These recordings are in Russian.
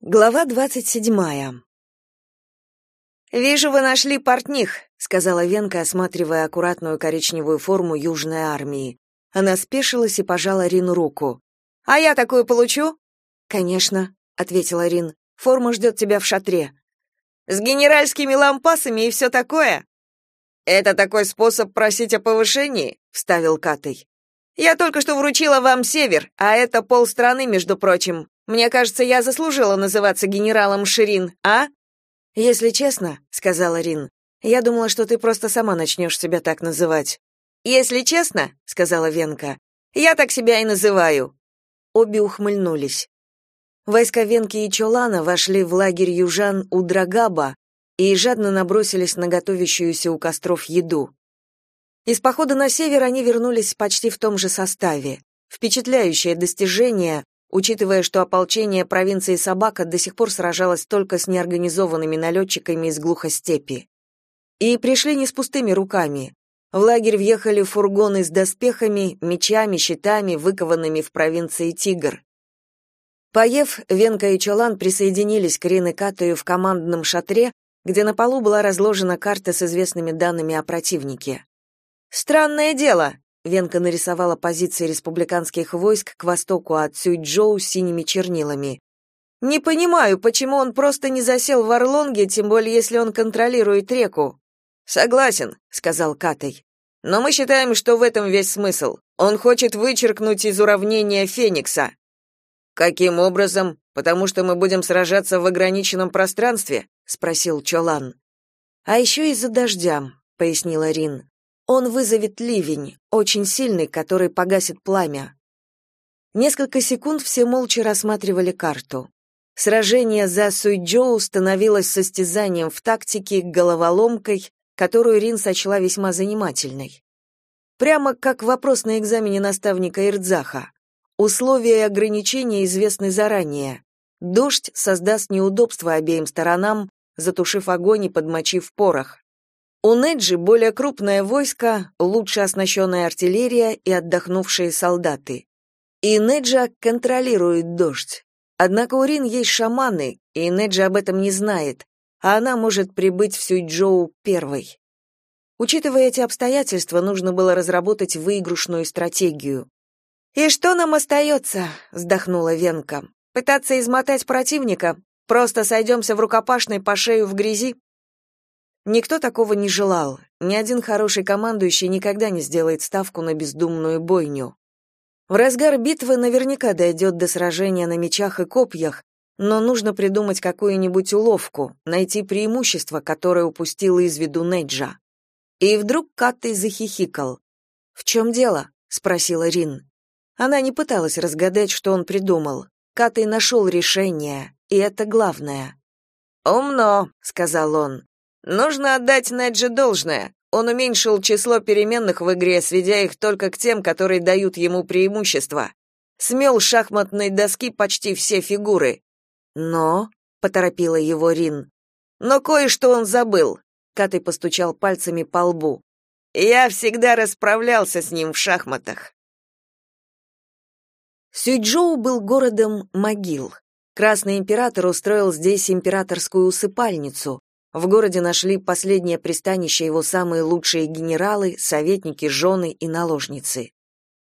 Глава двадцать седьмая. «Вижу, вы нашли портних», — сказала Венка, осматривая аккуратную коричневую форму Южной армии. Она спешилась и пожала Рину руку. «А я такую получу?» «Конечно», — ответила Рин. «Форма ждет тебя в шатре». «С генеральскими лампасами и все такое?» «Это такой способ просить о повышении?» — вставил Катей. «Я только что вручила вам север, а это полстраны, между прочим. Мне кажется, я заслужила называться генералом Ширин, а? Если честно, сказала Рин. Я думала, что ты просто сама начнешь себя так называть. Если честно, сказала Венка. Я так себя и называю. Обе ухмыльнулись. Войска Венки и Чолана вошли в лагерь южан у Драгаба и жадно набросились на готовящуюся у костров еду. Из похода на север они вернулись почти в том же составе. Впечатляющее достижение, учитывая, что ополчение провинции Собака до сих пор сражалось только с неорганизованными налетчиками из глухостепи. И пришли не с пустыми руками. В лагерь въехали фургоны с доспехами, мечами, щитами, выкованными в провинции Тигр. Поев, Венка и Чолан присоединились к Рин Катаю в командном шатре, где на полу была разложена карта с известными данными о противнике. «Странное дело», Венка нарисовала позиции республиканских войск к востоку от Цюйчжоу синими чернилами. Не понимаю, почему он просто не засел в Орлонге, тем более если он контролирует реку. Согласен, сказал Катай. Но мы считаем, что в этом весь смысл. Он хочет вычеркнуть из уравнения Феникса. Каким образом? Потому что мы будем сражаться в ограниченном пространстве, спросил Чолан. А еще из-за дождя, пояснила Рин. Он вызовет ливень, очень сильный, который погасит пламя. Несколько секунд все молча рассматривали карту. Сражение за Суйджоу становилось состязанием в тактике, головоломкой, которую Рин сочла весьма занимательной. Прямо как вопрос на экзамене наставника Ирдзаха. Условия и ограничения известны заранее. Дождь создаст неудобства обеим сторонам, затушив огонь и подмочив порох. У Неджи более крупное войско, лучше оснащенная артиллерия и отдохнувшие солдаты. И Неджа контролирует дождь. Однако у Рин есть шаманы, и Неджа об этом не знает, а она может прибыть в Сюйчжоу первой. Учитывая эти обстоятельства, нужно было разработать выигрышную стратегию. «И что нам остается?» — вздохнула Венка. «Пытаться измотать противника? Просто сойдемся в рукопашной по шею в грязи?» Никто такого не желал. Ни один хороший командующий никогда не сделает ставку на бездумную бойню. В разгар битвы наверняка дойдет до сражения на мечах и копьях, но нужно придумать какую-нибудь уловку, найти преимущество, которое упустил из виду Неджа. И вдруг Каттай захихикал. «В чем дело?» — спросила Рин. Она не пыталась разгадать, что он придумал. Каттай нашел решение, и это главное. «Умно», — сказал он. Нужно отдать Неджи должное. Он уменьшил число переменных в игре, сведя их только к тем, которые дают ему преимущество. Смел шахматной доски почти все фигуры. Но, поторопила его Рин. Но кое-что он забыл. Катей постучал пальцами по лбу. Я всегда расправлялся с ним в шахматах. Сюйчжоу был городом могил. Красный император устроил здесь императорскую усыпальницу, в городе нашли последнее пристанище его самые лучшие генералы, советники, жены и наложницы.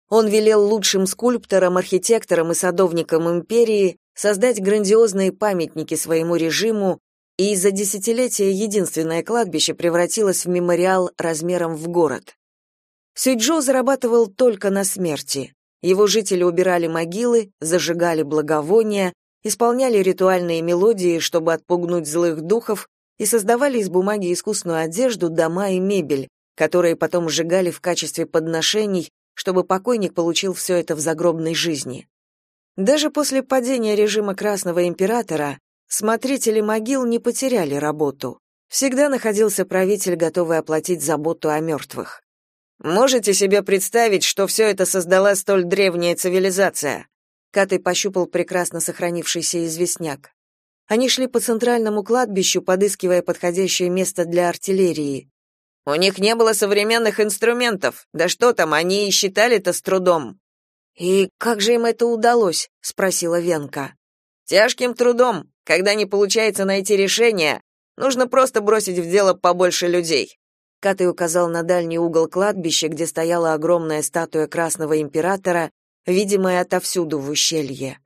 Он велел лучшим скульпторам, архитекторам и садовникам империи создать грандиозные памятники своему режиму, и за десятилетия единственное кладбище превратилось в мемориал размером в город. Сюйчжоу зарабатывал только на смерти. Его жители убирали могилы, зажигали благовония, исполняли ритуальные мелодии, чтобы отпугнуть злых духов, и создавали из бумаги искусную одежду, дома и мебель, которые потом сжигали в качестве подношений, чтобы покойник получил все это в загробной жизни. Даже после падения режима Красного императора смотрители могил не потеряли работу. Всегда находился правитель, готовый оплатить заботу о мертвых. Можете себе представить, что все это создала столь древняя цивилизация? Катей пощупал прекрасно сохранившийся известняк. Они шли по центральному кладбищу, подыскивая подходящее место для артиллерии. У них не было современных инструментов. Да что там, они и считали-то с трудом. И как же им это удалось? спросила Венка. Тяжким трудом, Когда не получается найти решение, нужно просто бросить в дело побольше людей. Катай указал на дальний угол кладбища, где стояла огромная статуя Красного императора, видимая отовсюду в ущелье.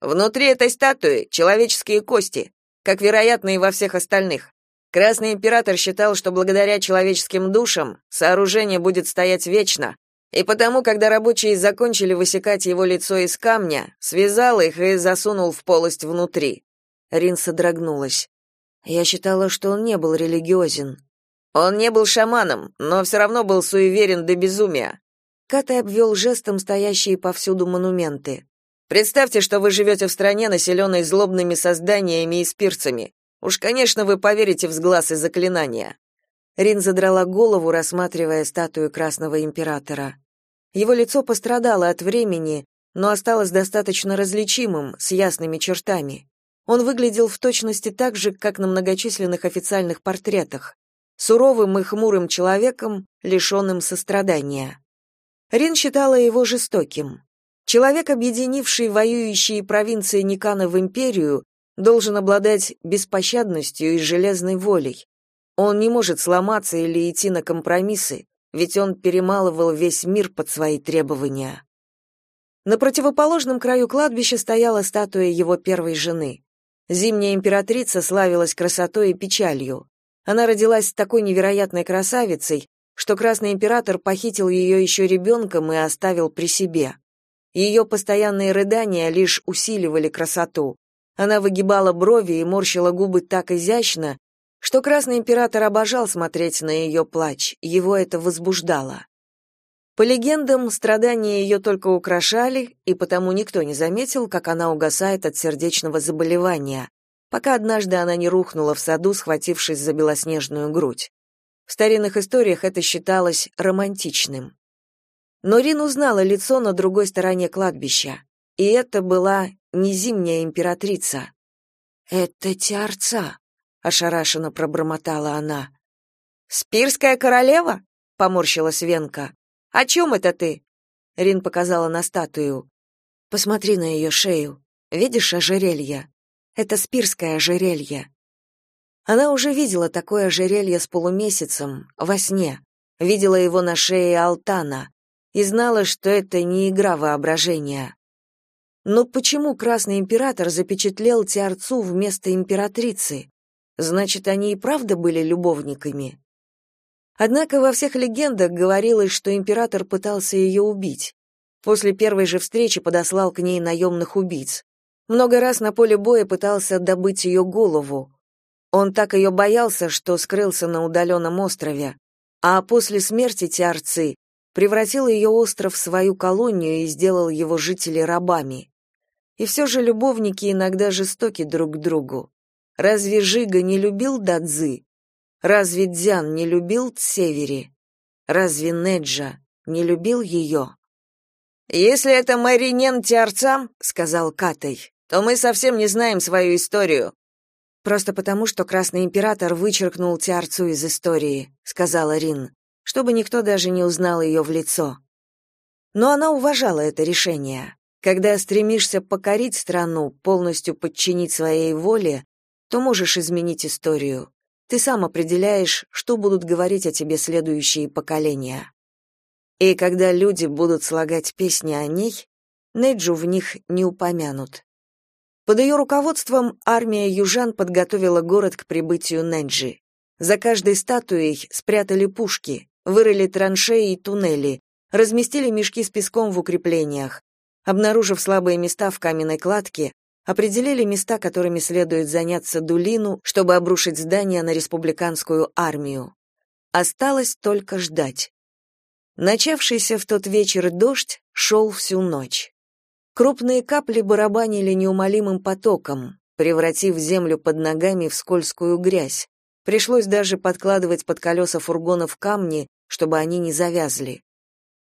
Внутри этой статуи человеческие кости, как вероятно и во всех остальных. Красный император считал, что благодаря человеческим душам сооружение будет стоять вечно, и потому, когда рабочие закончили высекать его лицо из камня, связал их и засунул в полость внутри. Рин содрогнулась. Я считала, что он не был религиозен. Он не был шаманом, но все равно был суеверен до безумия. Катай обвел жестом стоящие повсюду монументы. Представьте, что вы живете в стране, населенной злобными созданиями и спирцами. Уж, конечно, вы поверите в сглаз и заклинания. Рин задрала голову, рассматривая статую Красного императора. Его лицо пострадало от времени, но осталось достаточно различимым, с ясными чертами. Он выглядел в точности так же, как на многочисленных официальных портретах, суровым и хмурым человеком, лишенным сострадания. Рин считала его жестоким. Человек, объединивший воюющие провинции Никана в империю, должен обладать беспощадностью и железной волей. Он не может сломаться или идти на компромиссы, ведь он перемалывал весь мир под свои требования. На противоположном краю кладбища стояла статуя его первой жены. Зимняя императрица славилась красотой и печалью. Она родилась такой невероятной красавицей, что Красный император похитил ее еще ребенком и оставил при себе. Ее постоянные рыдания лишь усиливали красоту. Она выгибала брови и морщила губы так изящно, что Красный император обожал смотреть на ее плач, его это возбуждало. По легендам, страдания ее только украшали, и потому никто не заметил, как она угасает от сердечного заболевания, пока однажды она не рухнула в саду, схватившись за белоснежную грудь. В старинных историях это считалось романтичным. Но Рин узнала лицо на другой стороне кладбища, и это была не зимняя императрица. «Это Тиарца», — ошарашенно пробормотала она. «Спирская королева?» — поморщилась Венка. «О чем это ты?» Рин показала на статую. «Посмотри на ее шею. Видишь ожерелье? Это спирское ожерелье». Она уже видела такое ожерелье с полумесяцем, во сне. Видела его на шее Алтана и знала, что это не игра воображения. Но почему Красный император запечатлел Тиарцу вместо императрицы? Значит, они и правда были любовниками. Однако во всех легендах говорилось, что император пытался ее убить. После первой же встречи подослал к ней наемных убийц. Много раз на поле боя пытался добыть ее голову. Он так ее боялся, что скрылся на удаленном острове. А после смерти Тиарцы превратил ее остров в свою колонию и сделал его жителей рабами. И все же любовники иногда жестоки друг к другу. Разве Жига не любил Дадзы? Разве Дзян не любил Цевери? Разве Неджа не любил ее? «Если это Маринен Тиарцам, — сказал Катай, — то мы совсем не знаем свою историю». «Просто потому, что Красный Император вычеркнул Тиарцу из истории», — сказала Рин, чтобы никто даже не узнал ее в лицо. Но она уважала это решение. Когда стремишься покорить страну, полностью подчинить своей воле, то можешь изменить историю. Ты сам определяешь, что будут говорить о тебе следующие поколения. И когда люди будут слагать песни о ней, Неджу в них не упомянут. Под ее руководством армия южан подготовила город к прибытию Неджи. За каждой статуей спрятали пушки, вырыли траншеи и туннели, разместили мешки с песком в укреплениях. Обнаружив слабые места в каменной кладке, определили места, которыми следует заняться Дулину, чтобы обрушить здание на республиканскую армию. Осталось только ждать. Начавшийся в тот вечер дождь шел всю ночь. Крупные капли барабанили неумолимым потоком, превратив землю под ногами в скользкую грязь. Пришлось даже подкладывать под колеса фургонов камни, чтобы они не завязли.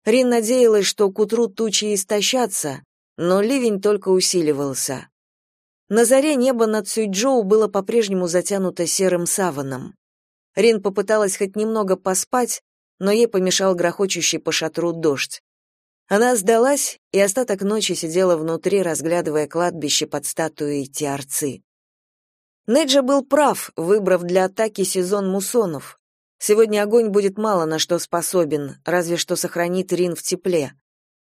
Рин надеялась, что к утру тучи истощатся, но ливень только усиливался. На заре небо над Цюйчжоу было по-прежнему затянуто серым саваном. Рин попыталась хоть немного поспать, но ей помешал грохочущий по шатру дождь. Она сдалась и остаток ночи сидела внутри, разглядывая кладбище под статуей Тиарцы. Неджа был прав, выбрав для атаки сезон муссонов. Сегодня огонь будет мало на что способен, разве что сохранит Рин в тепле.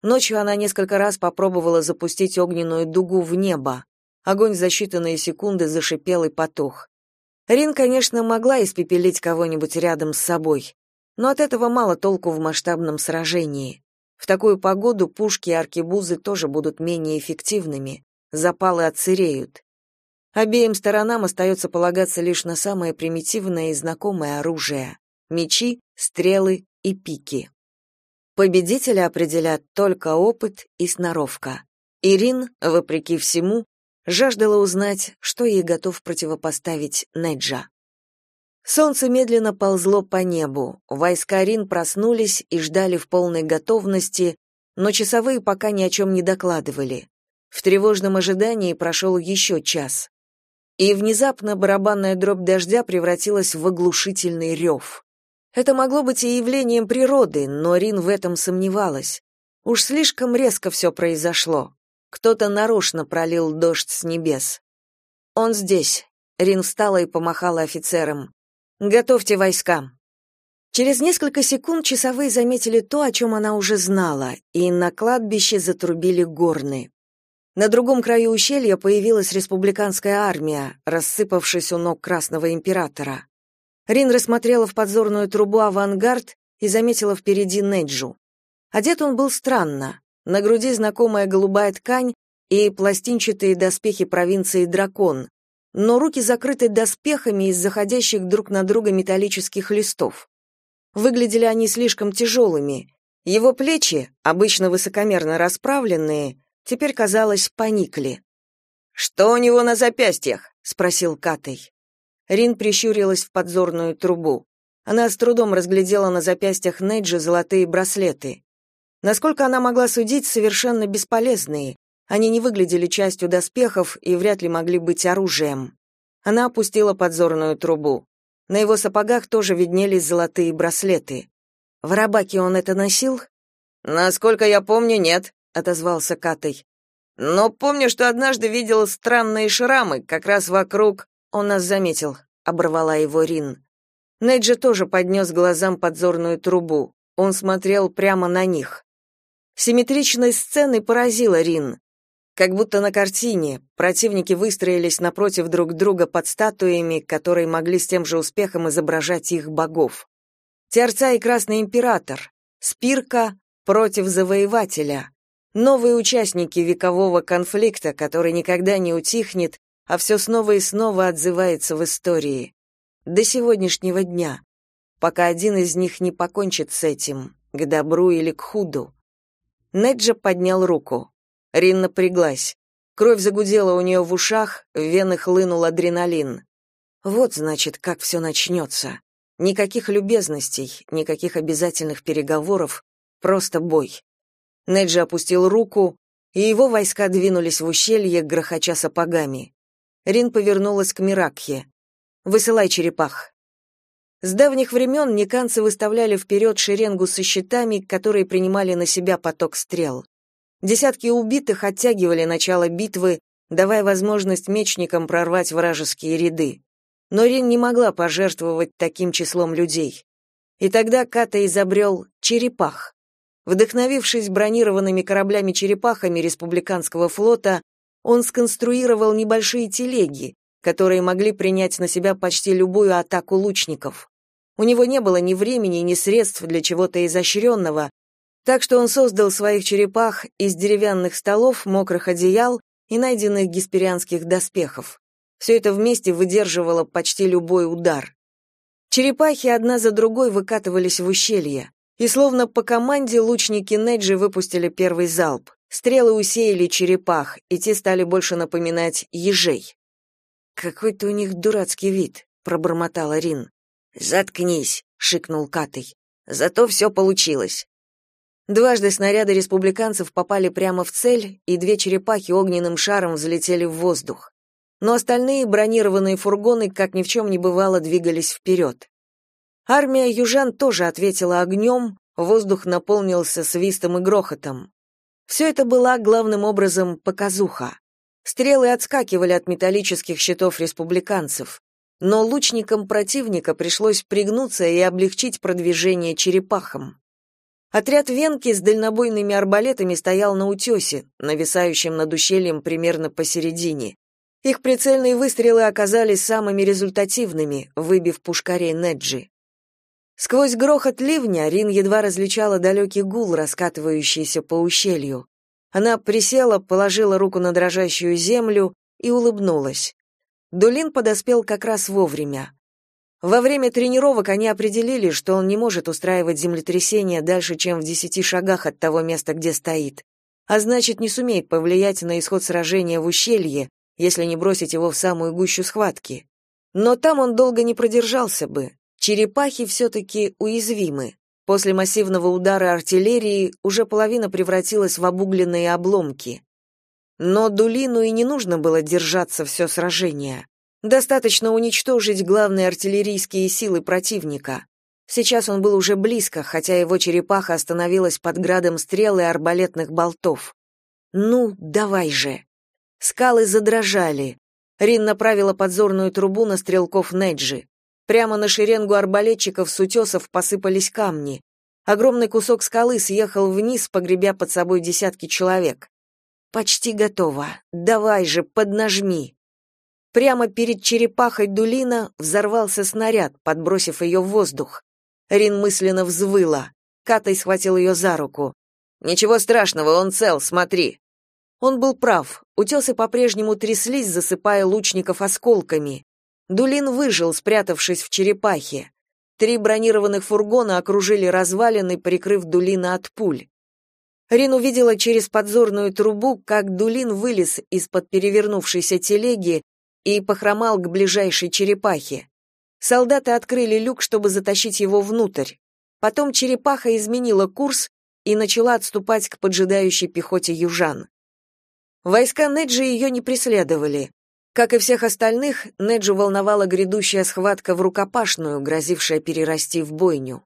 Ночью она несколько раз попробовала запустить огненную дугу в небо. Огонь за считанные секунды зашипел и потух. Рин, конечно, могла испепелить кого-нибудь рядом с собой, но от этого мало толку в масштабном сражении. В такую погоду пушки и аркебузы тоже будут менее эффективными, запалы отсыреют. Обеим сторонам остается полагаться лишь на самое примитивное и знакомое оружие — мечи, стрелы и пики. Победителя определят только опыт и сноровка. Ирин, вопреки всему, жаждала узнать, что ей готов противопоставить Неджа. Солнце медленно ползло по небу, войска Рин проснулись и ждали в полной готовности, но часовые пока ни о чем не докладывали. В тревожном ожидании прошел еще час. И внезапно барабанная дробь дождя превратилась в оглушительный рев. Это могло быть и явлением природы, но Рин в этом сомневалась. Уж слишком резко все произошло. Кто-то нарочно пролил дождь с небес. Он здесь. Рин встала и помахала офицерам. Готовьте войска. Через несколько секунд часовые заметили то, о чем она уже знала, и на кладбище затрубили горны. На другом краю ущелья появилась республиканская армия, рассыпавшись у ног Красного императора. Рин рассмотрела в подзорную трубу авангард и заметила впереди Неджу. Одет он был странно. На груди знакомая голубая ткань и пластинчатые доспехи провинции Дракон, но руки закрыты доспехами из заходящих друг на друга металлических листов. Выглядели они слишком тяжелыми. Его плечи, обычно высокомерно расправленные, теперь, казалось, поникли. «Что у него на запястьях?» — спросил Катей. Рин прищурилась в подзорную трубу. Она с трудом разглядела на запястьях Неджи золотые браслеты. Насколько она могла судить, совершенно бесполезные. Они не выглядели частью доспехов и вряд ли могли быть оружием. Она опустила подзорную трубу. На его сапогах тоже виднелись золотые браслеты. В Рабаке он это носил? Насколько я помню, нет отозвался Катей. Но помню, что однажды видел странные шрамы, как раз вокруг. Он нас заметил, оборвала его Рин. Неджи тоже поднес глазам подзорную трубу. Он смотрел прямо на них. Симметричность сцены поразила Рин. Как будто на картине противники выстроились напротив друг друга под статуями, которые могли с тем же успехом изображать их богов. Терца и Красный император, Спирка против завоевателя, новые участники векового конфликта, который никогда не утихнет, а все снова и снова отзывается в истории. До сегодняшнего дня, пока один из них не покончит с этим, к добру или к худу. Неджа поднял руку. Рин напряглась. Кровь загудела у нее в ушах, в вены хлынул адреналин. Вот, значит, как все начнется. Никаких любезностей, никаких обязательных переговоров, просто бой. Неджи опустил руку, и его войска двинулись в ущелье, грохоча сапогами. Рин повернулась к Миракхе. «Высылай черепах». С давних времен никанцы выставляли вперед шеренгу со щитами, которые принимали на себя поток стрел. Десятки убитых оттягивали начало битвы, давая возможность мечникам прорвать вражеские ряды. Но Рин не могла пожертвовать таким числом людей. И тогда Ката изобрел черепах. Вдохновившись бронированными кораблями-черепахами республиканского флота, он сконструировал небольшие телеги, которые могли принять на себя почти любую атаку лучников. У него не было ни времени, ни средств для чего-то изощренного, так что он создал своих черепах из деревянных столов, мокрых одеял и найденных гесперианских доспехов. Все это вместе выдерживало почти любой удар. Черепахи одна за другой выкатывались в ущелье и словно по команде лучники Неджи выпустили первый залп. Стрелы усеяли черепах, и те стали больше напоминать ежей. «Какой-то у них дурацкий вид», — пробормотала Рин. «Заткнись», — шикнул Катей. «Зато все получилось». Дважды снаряды республиканцев попали прямо в цель, и две черепахи огненным шаром взлетели в воздух. Но остальные бронированные фургоны, как ни в чем не бывало, двигались вперед. Армия южан тоже ответила огнем, воздух наполнился свистом и грохотом. Все это была главным образом показуха. Стрелы отскакивали от металлических щитов республиканцев, но лучникам противника пришлось пригнуться и облегчить продвижение черепахам. Отряд Венки с дальнобойными арбалетами стоял на утесе, нависающем над ущельем примерно посередине. Их прицельные выстрелы оказались самыми результативными, выбив пушкарей Неджи. Сквозь грохот ливня Рин едва различала далекий гул, раскатывающийся по ущелью. Она присела, положила руку на дрожащую землю и улыбнулась. Дулин подоспел как раз вовремя. Во время тренировок они определили, что он не может устраивать землетрясения дальше, чем в десяти шагах от того места, где стоит, а значит, не сумеет повлиять на исход сражения в ущелье, если не бросить его в самую гущу схватки. Но там он долго не продержался бы. Черепахи все-таки уязвимы. После массивного удара артиллерии уже половина превратилась в обугленные обломки. Но Дулину и не нужно было держаться все сражение. Достаточно уничтожить главные артиллерийские силы противника. Сейчас он был уже близко, хотя его черепаха остановилась под градом стрел и арбалетных болтов. «Ну, давай же!» Скалы задрожали. Рин направила подзорную трубу на стрелков Неджи. Прямо на шеренгу арбалетчиков с утесов посыпались камни. Огромный кусок скалы съехал вниз, погребя под собой десятки человек. Почти готово. Давай же, поднажми. Прямо перед черепахой Дулина взорвался снаряд, подбросив ее в воздух. Рин мысленно взвыла. Катай схватил ее за руку. Ничего страшного, он цел, смотри. Он был прав. Утесы по-прежнему тряслись, засыпая лучников осколками. Дулин выжил, спрятавшись в черепахе. Три бронированных фургона окружили развалины, прикрыв Дулина от пуль. Рин увидела через подзорную трубу, как Дулин вылез из-под перевернувшейся телеги и похромал к ближайшей черепахе. Солдаты открыли люк, чтобы затащить его внутрь. Потом черепаха изменила курс и начала отступать к поджидающей пехоте южан. Войска Неджи ее не преследовали. Как и всех остальных, Неджу волновала грядущая схватка в рукопашную, грозившая перерасти в бойню.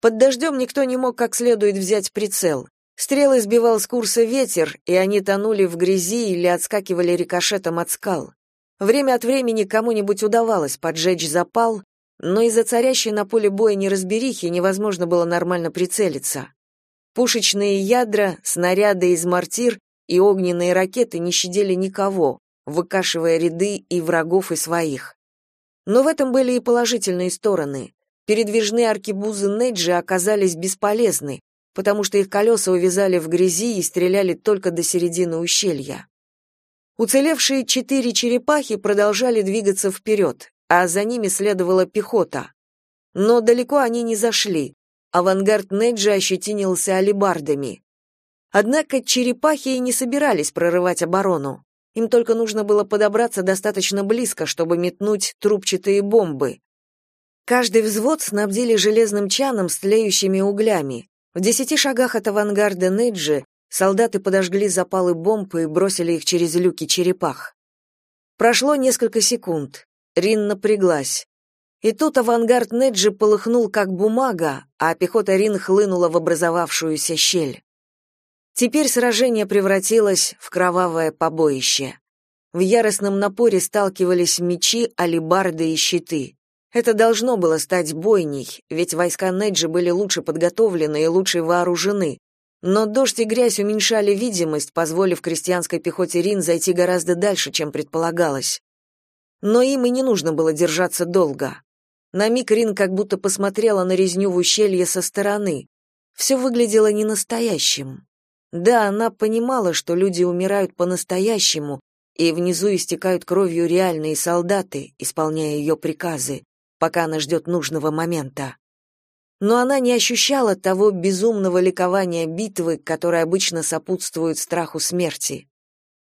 Под дождем никто не мог как следует взять прицел. Стрелы сбивал с курса ветер, и они тонули в грязи или отскакивали рикошетом от скал. Время от времени кому-нибудь удавалось поджечь запал, но из-за царящей на поле боя неразберихи невозможно было нормально прицелиться. Пушечные ядра, снаряды из мортир и огненные ракеты не щадили никого, выкашивая ряды и врагов, и своих. Но в этом были и положительные стороны. Передвижные аркебузы Неджи оказались бесполезны, потому что их колеса увязали в грязи и стреляли только до середины ущелья. Уцелевшие четыре черепахи продолжали двигаться вперед, а за ними следовала пехота. Но далеко они не зашли. Авангард Неджи ощетинился алебардами. Однако черепахи и не собирались прорывать оборону. Им только нужно было подобраться достаточно близко, чтобы метнуть трубчатые бомбы. Каждый взвод снабдили железным чаном с тлеющими углями. В десяти шагах от авангарда Неджи солдаты подожгли запалы бомб и бросили их через люки черепах. Прошло несколько секунд. Рин напряглась. И тут авангард Неджи полыхнул как бумага, а пехота Рин хлынула в образовавшуюся щель. Теперь сражение превратилось в кровавое побоище. В яростном напоре сталкивались мечи, алебарды и щиты. Это должно было стать бойней, ведь войска Неджи были лучше подготовлены и лучше вооружены. Но дождь и грязь уменьшали видимость, позволив крестьянской пехоте Рин зайти гораздо дальше, чем предполагалось. Но им и не нужно было держаться долго. На миг Рин как будто посмотрела на резню в ущелье со стороны. Все выглядело ненастоящим. Да, она понимала, что люди умирают по-настоящему, и внизу истекают кровью реальные солдаты, исполняя ее приказы, пока она ждет нужного момента. Но она не ощущала того безумного ликования битвы, которое обычно сопутствует страху смерти.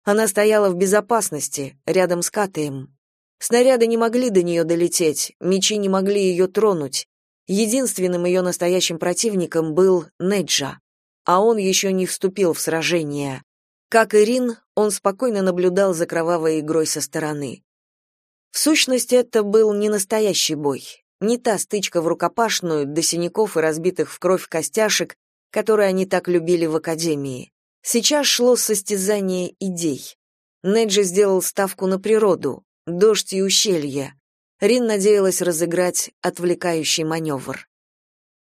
Она стояла в безопасности, рядом с Катаем. Снаряды не могли до нее долететь, мечи не могли ее тронуть. Единственным ее настоящим противником был Неджа а он еще не вступил в сражение. Как и Рин, он спокойно наблюдал за кровавой игрой со стороны. В сущности, это был не настоящий бой, не та стычка в рукопашную до синяков и разбитых в кровь костяшек, которые они так любили в академии. Сейчас шло состязание идей. Неджи сделал ставку на природу, дождь и ущелье. Рин надеялась разыграть отвлекающий маневр.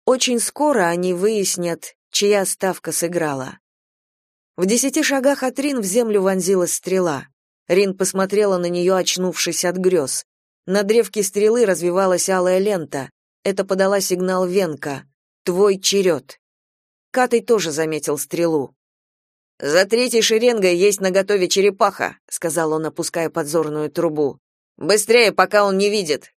Очень скоро они выяснят, чья ставка сыграла. В десяти шагах от Рин в землю вонзилась стрела. Рин посмотрела на нее, очнувшись от грез. На древке стрелы развивалась алая лента. Это подала сигнал Венка. «Твой черед». Катей тоже заметил стрелу. «За третьей шеренгой есть наготове черепаха», — сказал он, опуская подзорную трубу. «Быстрее, пока он не видит».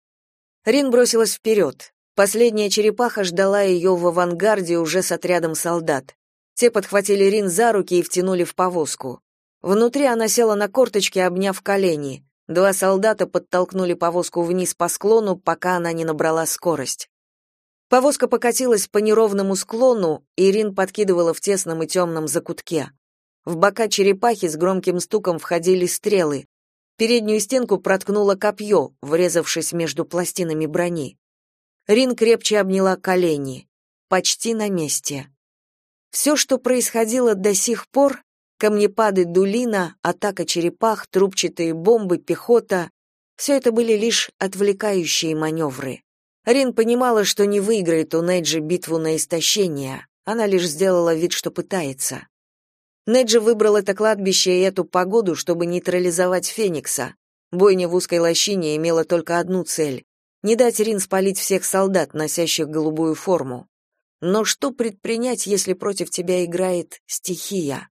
Рин бросилась вперед. Последняя черепаха ждала ее в авангарде уже с отрядом солдат. Те подхватили Рин за руки и втянули в повозку. Внутри она села на корточки, обняв колени. Два солдата подтолкнули повозку вниз по склону, пока она не набрала скорость. Повозка покатилась по неровному склону, и Рин подкидывала в тесном и темном закутке. В бока черепахи с громким стуком входили стрелы. Переднюю стенку проткнуло копье, врезавшись между пластинами брони. Рин крепче обняла колени. Почти на месте. Все, что происходило до сих пор, камнепады Дулина, атака черепах, трубчатые бомбы, пехота, все это были лишь отвлекающие маневры. Рин понимала, что не выиграет у Неджи битву на истощение. Она лишь сделала вид, что пытается. Неджи выбрал это кладбище и эту погоду, чтобы нейтрализовать Феникса. Бойня в узкой лощине имела только одну цель — не дать Рин спалить всех солдат, носящих голубую форму. Но что предпринять, если против тебя играет стихия?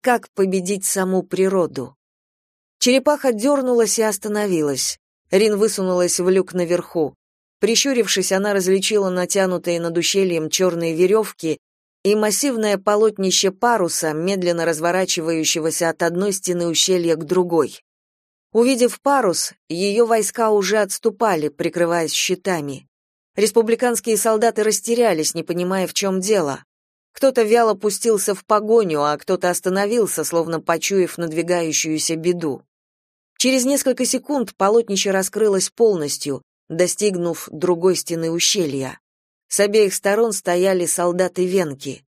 Как победить саму природу? Черепаха дернулась и остановилась. Рин высунулась в люк наверху. Прищурившись, она различила натянутые над ущельем черные веревки и массивное полотнище паруса, медленно разворачивающегося от одной стены ущелья к другой. Увидев парус, ее войска уже отступали, прикрываясь щитами. Республиканские солдаты растерялись, не понимая, в чем дело. Кто-то вяло пустился в погоню, а кто-то остановился, словно почуяв надвигающуюся беду. Через несколько секунд полотнище раскрылось полностью, достигнув другой стены ущелья. С обеих сторон стояли солдаты Венки.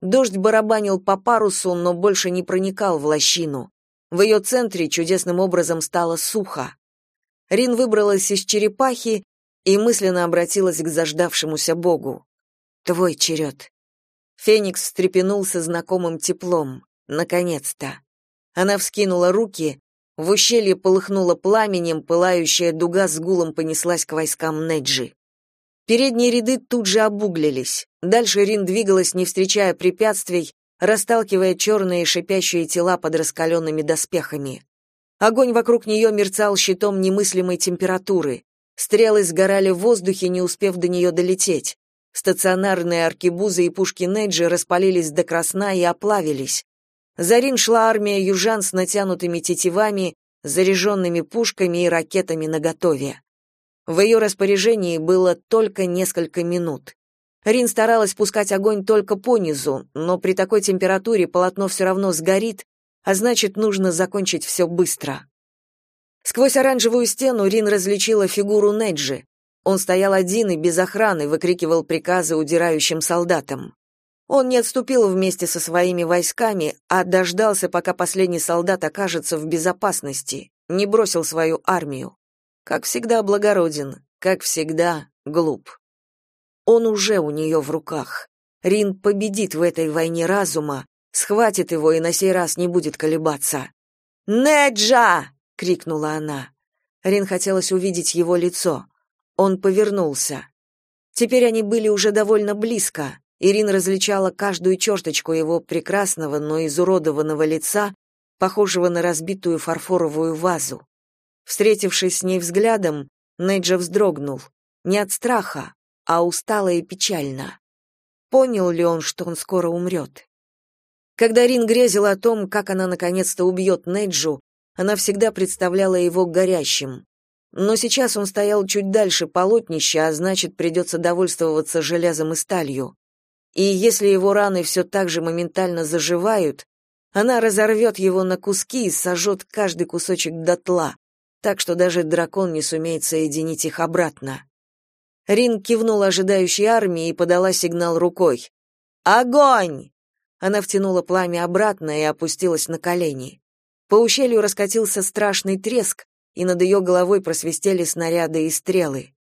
Дождь барабанил по парусу, но больше не проникал в лощину. В ее центре чудесным образом стало сухо. Рин выбралась из черепахи и мысленно обратилась к заждавшемуся богу. «Твой черед». Феникс встрепенулся знакомым теплом. Наконец-то. Она вскинула руки, в ущелье полыхнуло пламенем, пылающая дуга с гулом понеслась к войскам Неджи. Передние ряды тут же обуглились. Дальше Рин двигалась, не встречая препятствий, расталкивая черные шипящие тела под раскаленными доспехами. Огонь вокруг нее мерцал щитом немыслимой температуры. Стрелы сгорали в воздухе, не успев до нее долететь. Стационарные аркебузы и пушки Неджи распалились до красна и оплавились. За Рин шла армия южан с натянутыми тетивами, заряженными пушками и ракетами наготове. В ее распоряжении было только несколько минут. Рин старалась пускать огонь только по низу, но при такой температуре полотно все равно сгорит, а значит, нужно закончить все быстро. Сквозь оранжевую стену Рин различила фигуру Неджи. Он стоял один и без охраны, выкрикивал приказы удирающим солдатам. Он не отступил вместе со своими войсками, а дождался, пока последний солдат окажется в безопасности, не бросил свою армию. Как всегда благороден, как всегда глуп. Он уже у нее в руках. Рин победит в этой войне разума, схватит его и на сей раз не будет колебаться. «Неджа!» — крикнула она. Рин хотелось увидеть его лицо. Он повернулся. Теперь они были уже довольно близко. Ирин различала каждую черточку его прекрасного, но изуродованного лица, похожего на разбитую фарфоровую вазу. Встретившись с ней взглядом, Неджа вздрогнул. Не от страха, а устало и печально. Понял ли он, что он скоро умрет? Когда Рин грезила о том, как она наконец-то убьет Неджу, она всегда представляла его горящим. Но сейчас он стоял чуть дальше полотнища, а значит, придется довольствоваться железом и сталью. И если его раны все так же моментально заживают, она разорвет его на куски и сожжет каждый кусочек дотла, так что даже дракон не сумеет соединить их обратно. Рин кивнула ожидающей армии и подала сигнал рукой. «Огонь!» Она втянула пламя обратно и опустилась на колени. По ущелью раскатился страшный треск, и над ее головой просвистели снаряды и стрелы.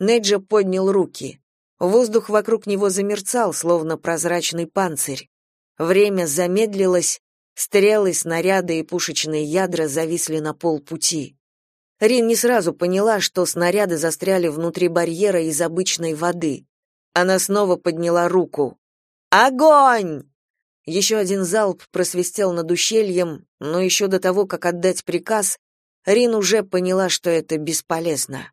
Неджа поднял руки. Воздух вокруг него замерцал, словно прозрачный панцирь. Время замедлилось, стрелы, снаряды и пушечные ядра зависли на полпути. Рин не сразу поняла, что снаряды застряли внутри барьера из обычной воды. Она снова подняла руку. «Огонь!» Еще один залп просвистел над ущельем, но еще до того, как отдать приказ, Рин уже поняла, что это бесполезно.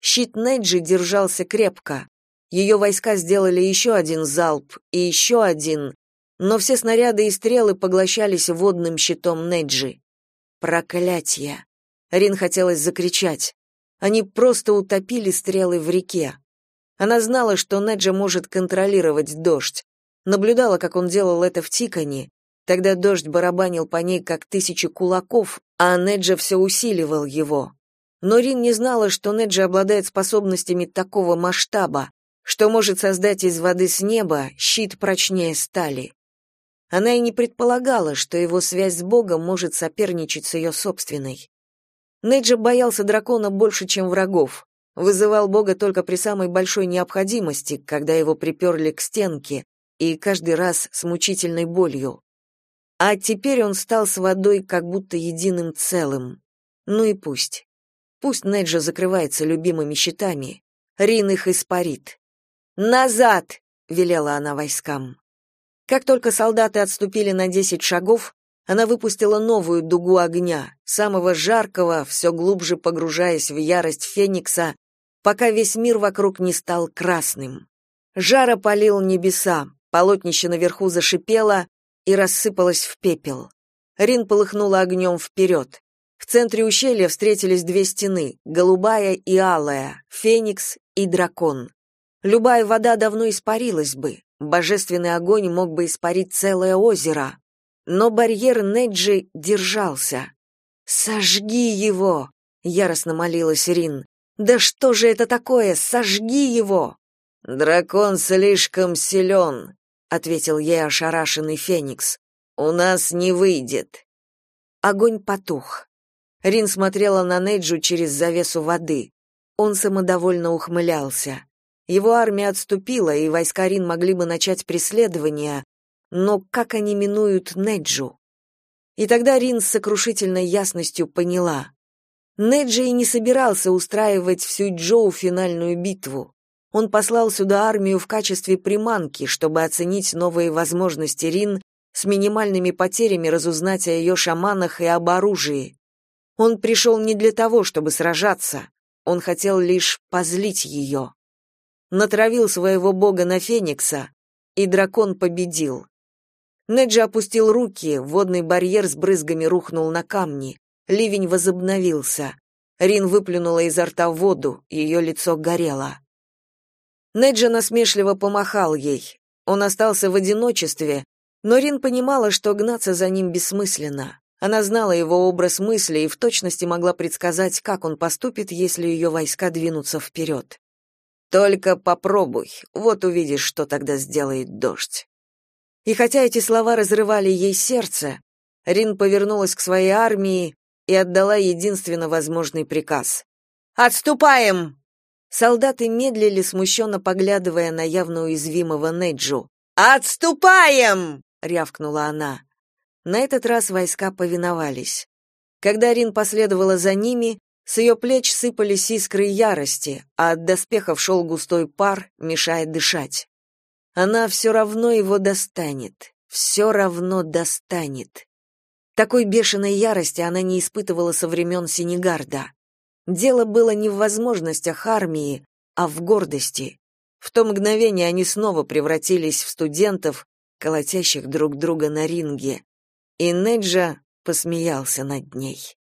Щит Неджи держался крепко. Ее войска сделали еще один залп и еще один, но все снаряды и стрелы поглощались водным щитом Неджи. Проклятье! Рин хотелось закричать. Они просто утопили стрелы в реке. Она знала, что Неджа может контролировать дождь. Наблюдала, как он делал это в Тикане. Тогда дождь барабанил по ней, как тысячи кулаков, а Неджа все усиливал его. Но Рин не знала, что Неджа обладает способностями такого масштаба, что может создать из воды с неба щит прочнее стали. Она и не предполагала, что его связь с Богом может соперничать с ее собственной. Неджа боялся дракона больше, чем врагов. Вызывал Бога только при самой большой необходимости, когда его приперли к стенке, и каждый раз с мучительной болью. А теперь он стал с водой как будто единым целым. Ну и пусть. Пусть Неджа закрывается любимыми щитами. Рин их испарит. «Назад!» — велела она войскам. Как только солдаты отступили на десять шагов, она выпустила новую дугу огня, самого жаркого, все глубже погружаясь в ярость Феникса, пока весь мир вокруг не стал красным. Жар опалил небеса, полотнище наверху зашипело и рассыпалось в пепел. Рин полыхнула огнем вперед. В центре ущелья встретились две стены, голубая и алая, феникс и дракон. Любая вода давно испарилась бы, Божественный огонь мог бы испарить целое озеро, но барьер Неджи держался. «Сожги его!» — яростно молилась Рин. «Да что же это такое? Сожги его!» «Дракон слишком силен», — ответил ей ошарашенный Феникс. «У нас не выйдет». Огонь потух. Рин смотрела на Неджу через завесу воды. Он самодовольно ухмылялся. Его армия отступила, и войска Рин могли бы начать преследование, но как они минуют Неджу? И тогда Рин с сокрушительной ясностью поняла. Неджи и не собирался устраивать всю Джоу финальную битву. Он послал сюда армию в качестве приманки, чтобы оценить новые возможности Рин, с минимальными потерями разузнать о ее шаманах и об оружии. Он пришел не для того, чтобы сражаться, он хотел лишь позлить ее натравил своего бога на Феникса, и дракон победил. Неджи опустил руки, водный барьер с брызгами рухнул на камни. Ливень возобновился. Рин выплюнула изо рта воду, ее лицо горело. Неджа насмешливо помахал ей. Он остался в одиночестве, но Рин понимала, что гнаться за ним бессмысленно. Она знала его образ мысли и в точности могла предсказать, как он поступит, если ее войска двинутся вперед. Только попробуй, вот увидишь, что тогда сделает дождь. И хотя эти слова разрывали ей сердце, Рин повернулась к своей армии и отдала единственно возможный приказ. «Отступаем!» Солдаты медлили, смущенно поглядывая на явно уязвимого Неджу. «Отступаем!» — рявкнула она. На этот раз войска повиновались. Когда Рин последовала за ними, с ее плеч сыпались искры ярости, а от доспехов шел густой пар, мешая дышать. Она все равно его достанет, все равно достанет. Такой бешеной ярости она не испытывала со времен Сенегарда. Дело было не в возможностях армии, а в гордости. В то мгновение они снова превратились в студентов, колотящих друг друга на ринге. И Неджа посмеялся над ней.